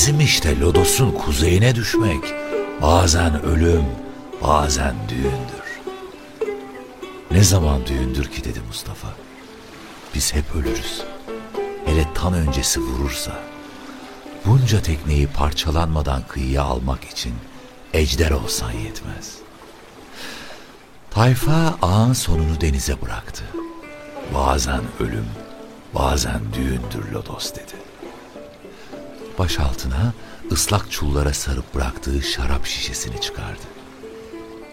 Bizim işte Lodos'un kuzeyine düşmek. Bazen ölüm, bazen düğündür. Ne zaman düğündür ki dedi Mustafa. Biz hep ölürüz. Hele tan öncesi vurursa. Bunca tekneyi parçalanmadan kıyıya almak için ejder olsan yetmez. Tayfa ağın sonunu denize bıraktı. Bazen ölüm, bazen düğündür Lodos dedi. Baş altına ıslak çullara sarıp bıraktığı şarap şişesini çıkardı.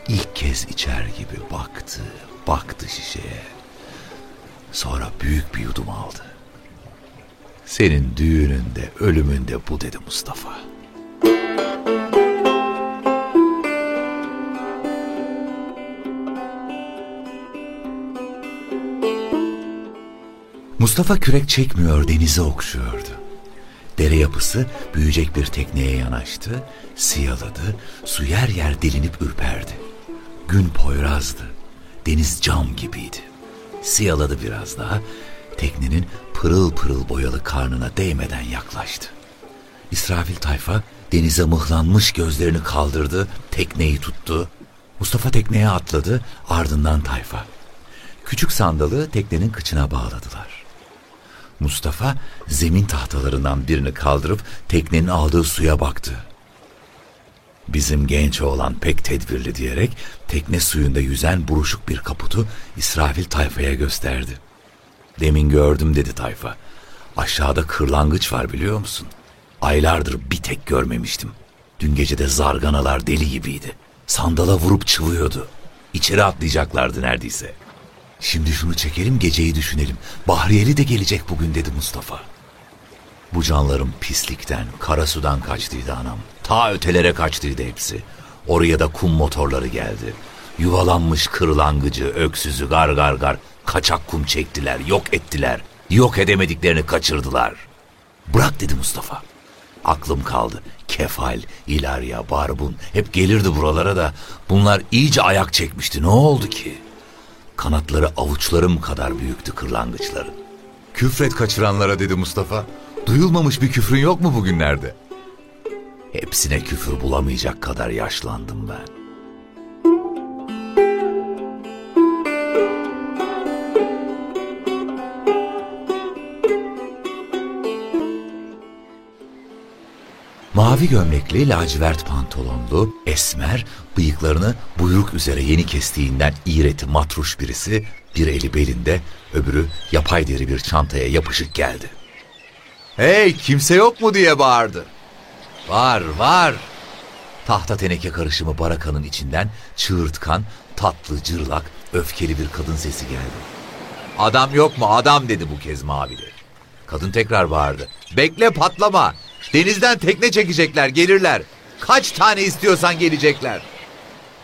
İlk kez içer gibi baktı, baktı şişeye. Sonra büyük bir yudum aldı. Senin düğününde, ölümünde bu dedi Mustafa. Mustafa kürek çekmiyor, denize okşuyordu. Dere yapısı büyüyecek bir tekneye yanaştı, siyaladı, su yer yer delinip ürperdi. Gün poyrazdı, deniz cam gibiydi. Siyaladı biraz daha, teknenin pırıl pırıl boyalı karnına değmeden yaklaştı. İsrafil tayfa denize mıhlanmış gözlerini kaldırdı, tekneyi tuttu. Mustafa tekneye atladı, ardından tayfa. Küçük sandalı teknenin kıçına bağladılar. Mustafa zemin tahtalarından birini kaldırıp teknenin aldığı suya baktı. Bizim genç oğlan pek tedbirli diyerek tekne suyunda yüzen buruşuk bir kaputu İsrafil tayfaya gösterdi. Demin gördüm dedi tayfa. Aşağıda kırlangıç var biliyor musun? Aylardır bir tek görmemiştim. Dün gece de zarganalar deli gibiydi. Sandala vurup çıvıyordu. İçeri atlayacaklardı neredeyse.'' Şimdi şunu çekelim geceyi düşünelim. Bahriyeli de gelecek bugün dedi Mustafa. Bu canlarım pislikten, kara sudan kaçtıydı anam. Ta ötelere kaçtıydı hepsi. Oraya da kum motorları geldi. Yuvalanmış kırlangıcı, öksüzü gar gar gar kaçak kum çektiler, yok ettiler. Yok edemediklerini kaçırdılar. Bırak dedi Mustafa. Aklım kaldı. Kefal, İlarya, Barbun hep gelirdi buralara da bunlar iyice ayak çekmişti. Ne oldu ki?'' Kanatları avuçlarım kadar büyüktü kırlangıçların. Küfret kaçıranlara dedi Mustafa. Duyulmamış bir küfrün yok mu bugünlerde? Hepsine küfür bulamayacak kadar yaşlandım ben. Mavi gömlekli, lacivert pantolonlu, esmer, bıyıklarını buyruk üzere yeni kestiğinden iğreti matruş birisi, bir eli belinde, öbürü yapay deri bir çantaya yapışık geldi. Hey kimse yok mu diye bağırdı. Var var. Tahta teneke karışımı barakanın içinden çığırtkan, tatlı, cırlak, öfkeli bir kadın sesi geldi. Adam yok mu adam dedi bu kez mavili. Kadın tekrar bağırdı. Bekle patlama. Denizden tekne çekecekler, gelirler. Kaç tane istiyorsan gelecekler.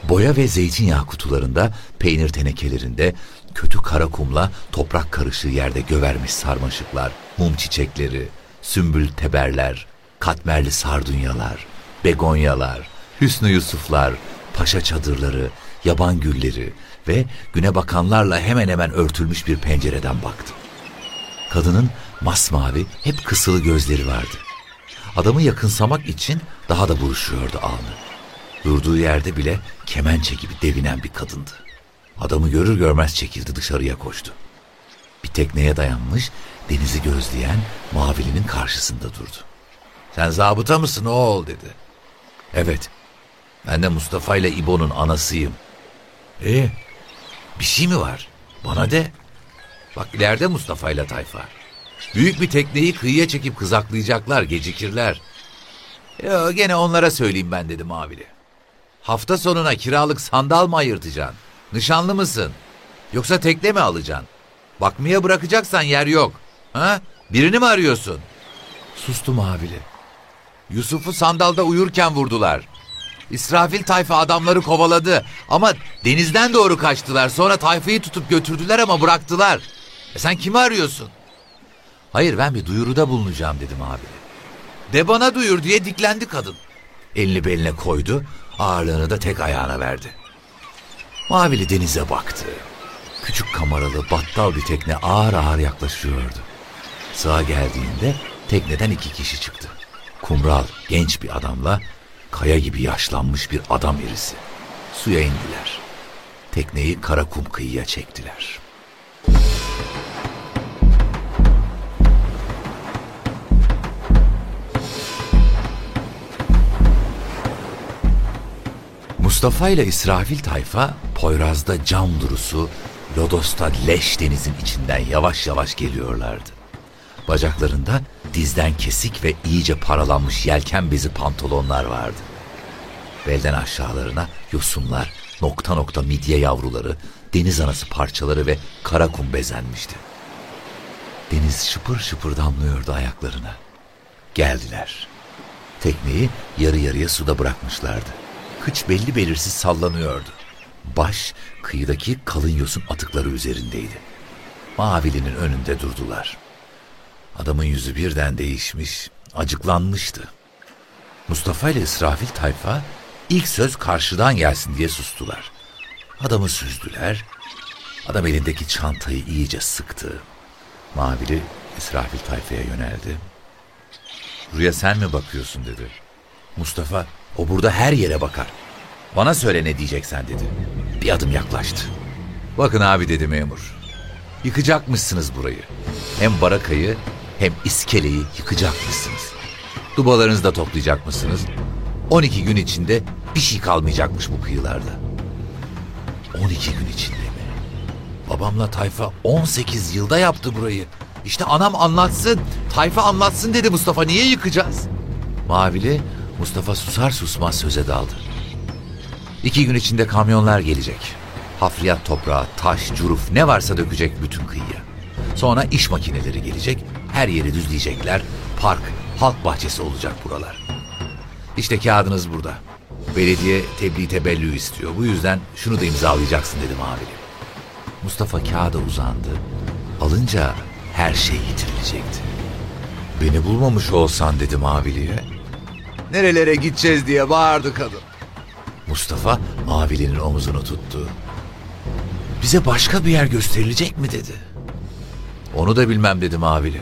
Boya ve zeytinyağı kutularında, peynir tenekelerinde, kötü kara kumla toprak karışığı yerde gövermiş sarmaşıklar, mum çiçekleri, sümbül teberler, katmerli sardunyalar, begonyalar, Hüsnü Yusuflar, paşa çadırları, yaban gülleri ve güne bakanlarla hemen hemen örtülmüş bir pencereden baktım. Kadının masmavi, hep kısılı gözleri vardı. Adamı yakınsamak için daha da buruşuyordu alnı. Durduğu yerde bile kemençe gibi devinen bir kadındı. Adamı görür görmez çekildi dışarıya koştu. Bir tekneye dayanmış, denizi gözleyen Mavili'nin karşısında durdu. Sen zabıta mısın oğul dedi. Evet, ben de Mustafa ile İbo'nun anasıyım. E, bir şey mi var? Bana de. Bak ileride Mustafa ile tayfa. Büyük bir tekneyi kıyıya çekip kızaklayacaklar, gecikirler. Yo, gene onlara söyleyeyim ben dedim abili. Hafta sonuna kiralık sandal mı ayırtacaksın? Nişanlı mısın? Yoksa tekne mi alacaksın? Bakmaya bırakacaksan yer yok. Ha? Birini mi arıyorsun? Sustum abili. Yusuf'u sandalda uyurken vurdular. İsrafil tayfa adamları kovaladı ama denizden doğru kaçtılar. Sonra tayfayı tutup götürdüler ama bıraktılar. E sen kimi arıyorsun? Hayır ben bir duyuruda bulunacağım dedim abi. De bana duyur diye diklendi kadın. Elini beline koydu, ağırlığını da tek ayağına verdi. Mavili denize baktı. Küçük kameralı battal bir tekne ağır ağır yaklaşıyordu. Sağa geldiğinde tekneden iki kişi çıktı. Kumral genç bir adamla kaya gibi yaşlanmış bir adam irisi. Suya indiler. Tekneyi kara kum kıyıya çektiler. Mustafa ile İsrafil tayfa Poyraz'da cam durusu, Lodos'ta leş denizin içinden yavaş yavaş geliyorlardı. Bacaklarında dizden kesik ve iyice paralanmış yelken bezi pantolonlar vardı. Belden aşağılarına yosunlar, nokta nokta midye yavruları, deniz anası parçaları ve kara kum bezenmişti. Deniz şıpır şıpır damlıyordu ayaklarına. Geldiler. Tekneyi yarı yarıya suda bırakmışlardı. Kıç belli belirsiz sallanıyordu. Baş kıyıdaki kalın yosun atıkları üzerindeydi. Mavili'nin önünde durdular. Adamın yüzü birden değişmiş, acıklanmıştı. Mustafa ile İsrafil tayfa ilk söz karşıdan gelsin diye sustular. Adamı süzdüler. Adam elindeki çantayı iyice sıktı. Mavili İsrafil tayfaya yöneldi. Buraya sen mi bakıyorsun dedi. Mustafa o burada her yere bakar. Bana söyle ne diyeceksen dedi. Bir adım yaklaştı. Bakın abi dedi memur. Yıkacakmışsınız burayı. Hem barakayı hem iskeleyi yıkacakmışsınız. Dubalarınızı da toplayacakmışsınız. 12 gün içinde bir şey kalmayacakmış bu kıyılarda. 12 gün içinde mi? Babamla tayfa 18 yılda yaptı burayı. İşte anam anlatsın, tayfa anlatsın dedi Mustafa. Niye yıkacağız? Mavili Mustafa susar susmaz söze daldı. İki gün içinde kamyonlar gelecek. Hafriyat toprağı, taş, curuf ne varsa dökecek bütün kıyıya. Sonra iş makineleri gelecek, her yeri düzleyecekler. Park, halk bahçesi olacak buralar. İşte kağıdınız burada. Belediye tebliğ tebellü istiyor. Bu yüzden şunu da imzalayacaksın dedim abim. Mustafa kağıda uzandı. Alınca her şey yitirilecekti. Beni bulmamış olsan dedim abiliye. Nerelere gideceğiz diye bağırdı kadın. Mustafa Mavili'nin omuzunu tuttu. Bize başka bir yer gösterilecek mi dedi. Onu da bilmem dedi Mavili.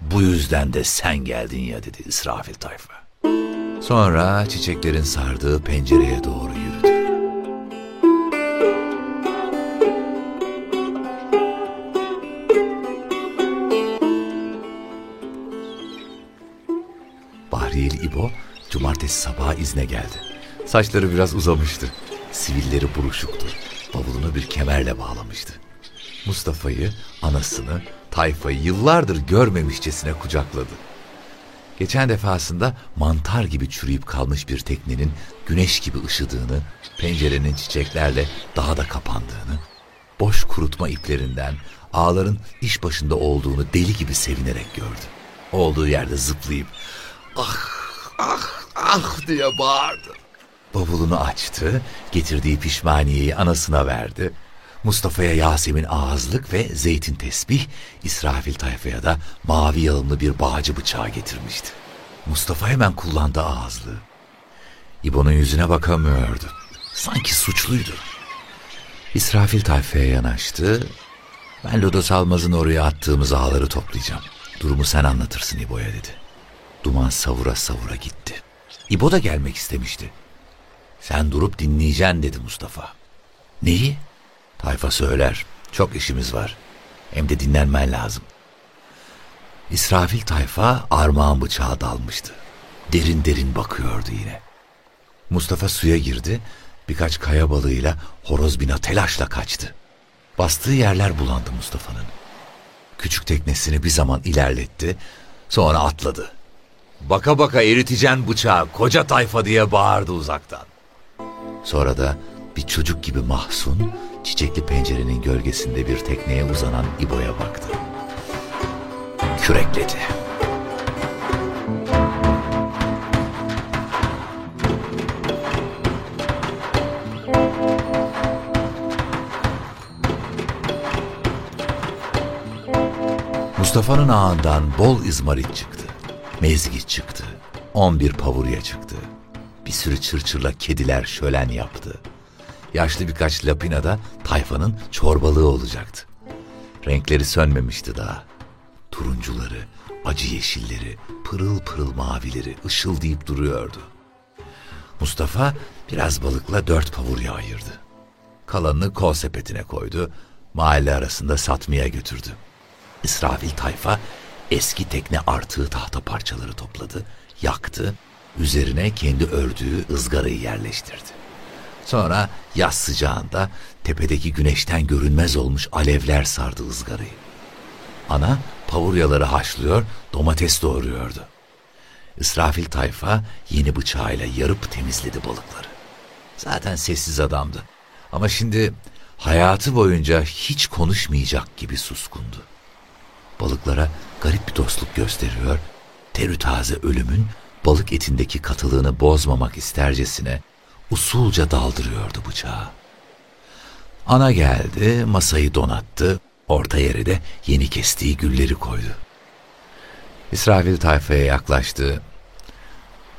Bu yüzden de sen geldin ya dedi İsrafil tayfa. Sonra çiçeklerin sardığı pencereye doğru izne geldi. Saçları biraz uzamıştı. Sivilleri buruşuktu. Bavulunu bir kemerle bağlamıştı. Mustafa'yı, anasını, tayfayı yıllardır görmemişçesine kucakladı. Geçen defasında mantar gibi çürüyüp kalmış bir teknenin güneş gibi ışıdığını, pencerenin çiçeklerle daha da kapandığını, boş kurutma iplerinden ağların iş başında olduğunu deli gibi sevinerek gördü. Olduğu yerde zıplayıp ah ah ah diye bağırdı. Bavulunu açtı, getirdiği pişmaniyeyi anasına verdi. Mustafa'ya Yasemin ağızlık ve zeytin tesbih, İsrafil tayfaya da mavi yalımlı bir bağcı bıçağı getirmişti. Mustafa hemen kullandı ağızlığı. İbo'nun yüzüne bakamıyordu. Sanki suçluydu. İsrafil tayfaya yanaştı. Ben Lodos Almaz'ın oraya attığımız ağları toplayacağım. Durumu sen anlatırsın İbo'ya dedi. Duman savura savura gitti. İbo da gelmek istemişti. Sen durup dinleyeceksin dedi Mustafa. Neyi? Tayfa söyler. Çok işimiz var. Hem de dinlenmen lazım. İsrafil tayfa armağan bıçağı dalmıştı. Derin derin bakıyordu yine. Mustafa suya girdi. Birkaç kaya balığıyla horoz bina telaşla kaçtı. Bastığı yerler bulandı Mustafa'nın. Küçük teknesini bir zaman ilerletti. Sonra atladı. Baka baka eriteceksin bıçağı koca tayfa diye bağırdı uzaktan. Sonra da bir çocuk gibi mahzun, çiçekli pencerenin gölgesinde bir tekneye uzanan İbo'ya baktı. Kürekledi. Mustafa'nın ağından bol izmarit çıktı. Mezgit çıktı. On bir pavurya çıktı. Bir sürü çırçırla kediler şölen yaptı. Yaşlı birkaç lapina da tayfanın çorbalığı olacaktı. Renkleri sönmemişti daha. Turuncuları, acı yeşilleri, pırıl pırıl mavileri ışıldayıp duruyordu. Mustafa biraz balıkla dört pavurya ayırdı. Kalanını kol sepetine koydu, mahalle arasında satmaya götürdü. İsrafil tayfa eski tekne artığı tahta parçaları topladı, yaktı, üzerine kendi ördüğü ızgarayı yerleştirdi. Sonra yaz sıcağında tepedeki güneşten görünmez olmuş alevler sardı ızgarayı. Ana pavuryaları haşlıyor, domates doğruyordu. İsrafil tayfa yeni bıçağıyla yarıp temizledi balıkları. Zaten sessiz adamdı. Ama şimdi hayatı boyunca hiç konuşmayacak gibi suskundu. Balıklara garip bir dostluk gösteriyor, terü taze ölümün balık etindeki katılığını bozmamak istercesine usulca daldırıyordu bıçağı. Ana geldi, masayı donattı, orta yere de yeni kestiği gülleri koydu. İsrafil tayfaya yaklaştı.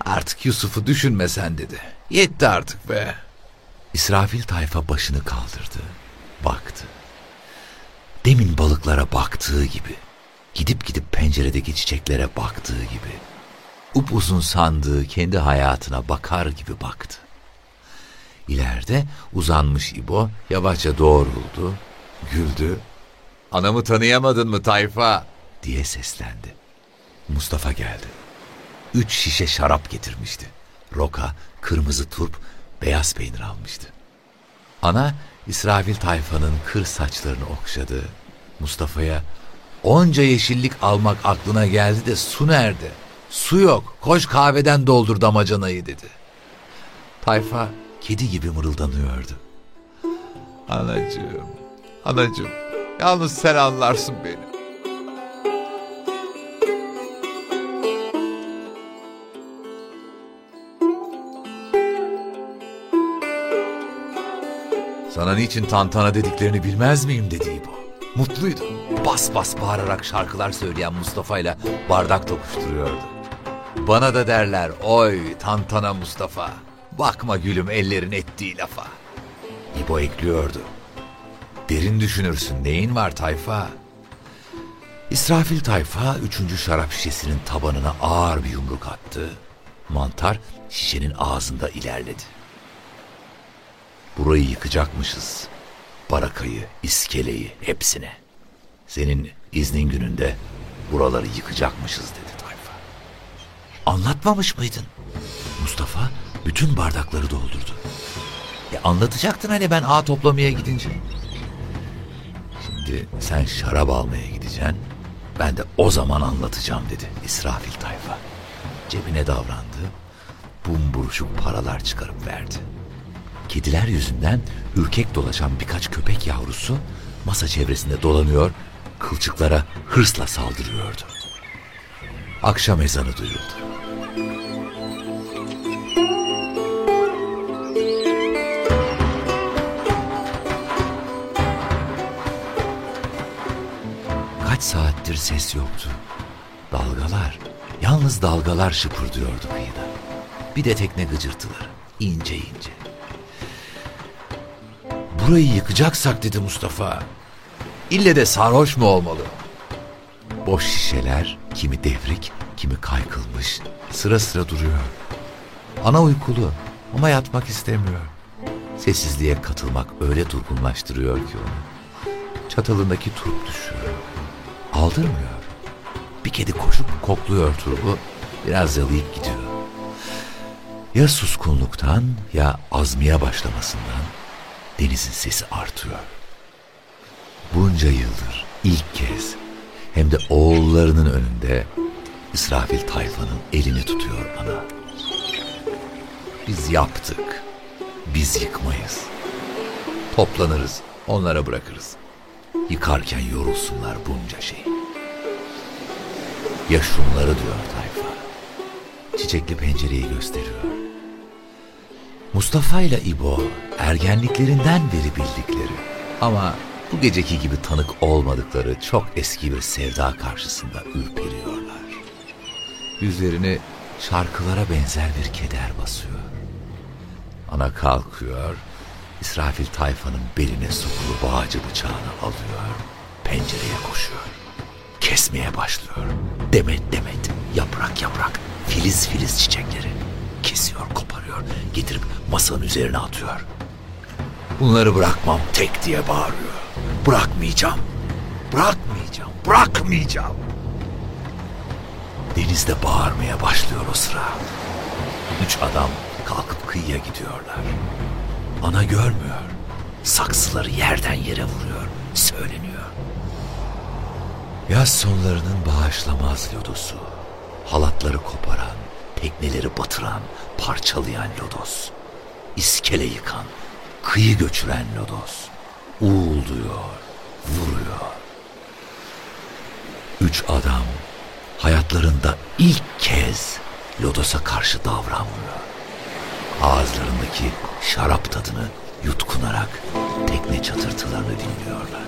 Artık Yusuf'u düşünme sen dedi. Yetti artık be. İsrafil tayfa başını kaldırdı. Baktı. Demin balıklara baktığı gibi, gidip gidip penceredeki çiçeklere baktığı gibi, upuzun sandığı kendi hayatına bakar gibi baktı. İleride uzanmış İbo yavaşça doğruldu, güldü. Anamı tanıyamadın mı tayfa diye seslendi. Mustafa geldi. Üç şişe şarap getirmişti. Roka, kırmızı turp, beyaz peynir almıştı. Ana İsrafil tayfanın kır saçlarını okşadı. Mustafa'ya onca yeşillik almak aklına geldi de su nerede? Su yok, koş kahveden doldur damacanayı dedi. Tayfa kedi gibi mırıldanıyordu. Anacığım, anacığım, yalnız sen anlarsın beni. Sana niçin tantana dediklerini bilmez miyim dedi bu. Mutluydu. Bas bas bağırarak şarkılar söyleyen Mustafa ile bardak tokuşturuyordu. Bana da derler oy tantana Mustafa. Bakma gülüm ellerin ettiği lafa. İbo ekliyordu. Derin düşünürsün neyin var tayfa? İsrafil tayfa üçüncü şarap şişesinin tabanına ağır bir yumruk attı. Mantar şişenin ağzında ilerledi. Burayı yıkacakmışız. Barakayı, iskeleyi, hepsini. Senin iznin gününde buraları yıkacakmışız dedi tayfa. Anlatmamış mıydın? Mustafa bütün bardakları doldurdu. E anlatacaktın hani ben ağ toplamaya gidince. Şimdi sen şarap almaya gideceksin. Ben de o zaman anlatacağım dedi İsrafil tayfa. Cebine davrandı. Bumburuşuk paralar çıkarıp verdi. Kediler yüzünden ürkek dolaşan birkaç köpek yavrusu masa çevresinde dolanıyor, kılçıklara hırsla saldırıyordu. Akşam ezanı duyuldu. Kaç saattir ses yoktu. Dalgalar, yalnız dalgalar şıpırdıyordu kıyıda. Bir de tekne gıcırtıları, ince ince. Burayı yıkacaksak dedi Mustafa. İlle de sarhoş mu olmalı? Boş şişeler, kimi devrik, kimi kaykılmış, sıra sıra duruyor. Ana uykulu ama yatmak istemiyor. Sessizliğe katılmak öyle durgunlaştırıyor ki onu. Çatalındaki turp düşüyor. Aldırmıyor. Bir kedi koşup kokluyor turbu, biraz yalayıp gidiyor. Ya suskunluktan ya azmiye başlamasından denizin sesi artıyor. Bunca yıldır ilk kez hem de oğullarının önünde İsrafil tayfanın elini tutuyor ana. Biz yaptık. Biz yıkmayız. Toplanırız, onlara bırakırız. Yıkarken yorulsunlar bunca şey. Ya şunları diyor tayfa. Çiçekli pencereyi gösteriyor. Mustafa ile İbo ergenliklerinden beri bildikleri ama bu geceki gibi tanık olmadıkları çok eski bir sevda karşısında ürperiyorlar. Yüzlerini şarkılara benzer bir keder basıyor. Ana kalkıyor, İsrafil tayfanın beline sokulu bağcı bıçağını alıyor, pencereye koşuyor. kesmeye başlıyor. Demet demet, yaprak yaprak, filiz filiz çiçekleri. Kesiyor, koparıyor, getirip masanın üzerine atıyor. Bunları bırakmam tek diye bağırıyor. Bırakmayacağım, bırakmayacağım, bırakmayacağım. Deniz de bağırmaya başlıyor o sıra. Üç adam kalkıp kıyıya gidiyorlar. Ana görmüyor. Saksıları yerden yere vuruyor, söyleniyor. Yaz sonlarının bağışlamaz lodosu. Halatları koparan, tekneleri batıran, parçalayan lodos. İskele yıkan, kıyı göçüren lodos. Uğulduyor, vuruyor. Üç adam hayatlarında ilk kez Lodos'a karşı davranmıyor. Ağızlarındaki şarap tadını yutkunarak tekne çatırtılarını dinliyorlar.